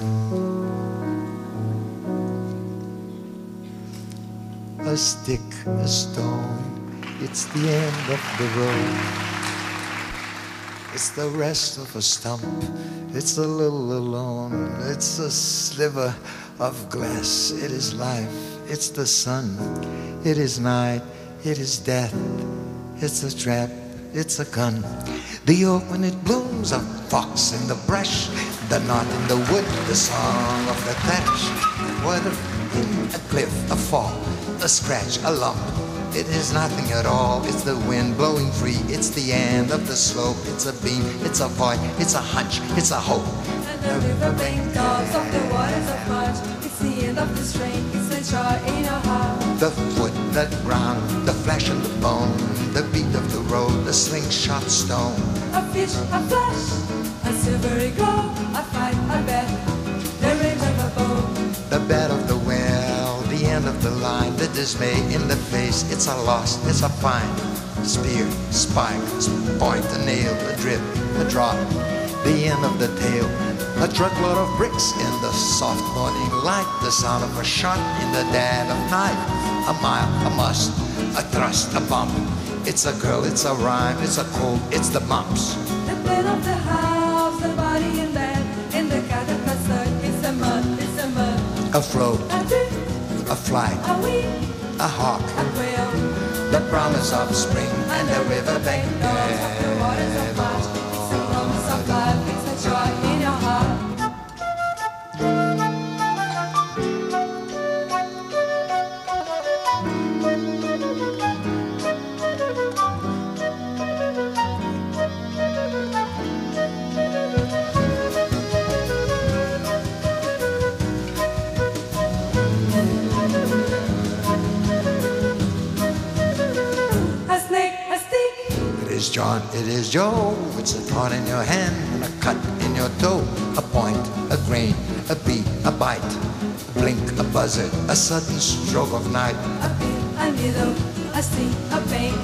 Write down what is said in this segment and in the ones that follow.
A stick, a stone, it's the end of the road. It's the rest of a stump, it's a little alone, it's a sliver of glass, it is life, it's the sun, it is night, it is death, it's a trap, it's a gun. The oak when it blooms, a fox in the brush, the knot in the wood, the song of the thatch. What a, a cliff, a fall, a scratch, a lump. It is nothing at all. It's the wind blowing free. It's the end of the slope. It's a beam. It's a point. It's a hunch. It's a hope. And the riverbank dogs of the waters of March. It's the end of the strain. It's the in our heart. The foot, the ground, the flesh and the bone, the beat of the road, the slingshot stone. A fish, a flash, a silvery glow, a fight, a bet, the range of a bow. The bed of the well, the end of the line, the dismay in the face. It's a loss, it's a find. Spear, spike, point, a nail, a drip, a drop. The end of the tail. A truckload of bricks in the soft morning light. The sound of a shot in the dead of night. A mile, a must, a thrust, a bump. It's a girl, it's a rhyme, it's a cold, it's the mumps. The plan of the house, the body in bed, in the cat at. It's a mud, it's a mud. A float, A drip, a flight, a wing, a hawk. a quail. The promise of spring and the riverbank dogs is John, it is Joe. It's a thorn in your hand and a cut in your toe. A point, a grain, a beat, a bite. A blink, a buzzard, a sudden stroke of night. a pin, a needle, a sting, a pain,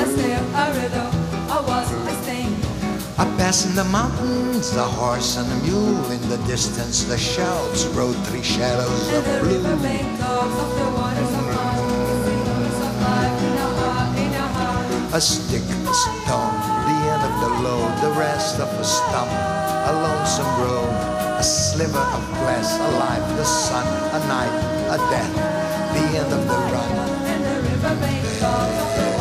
a snail, a riddle, a wasp, a sting. A pass in the mountains, a horse and a mule. In the distance, the shouts rode three shadows And of the blue. A stick, a stone, the end of the load, the rest of a stump, a lonesome road, a sliver of glass, a life, the sun, a night, a death, the end of the run. And the the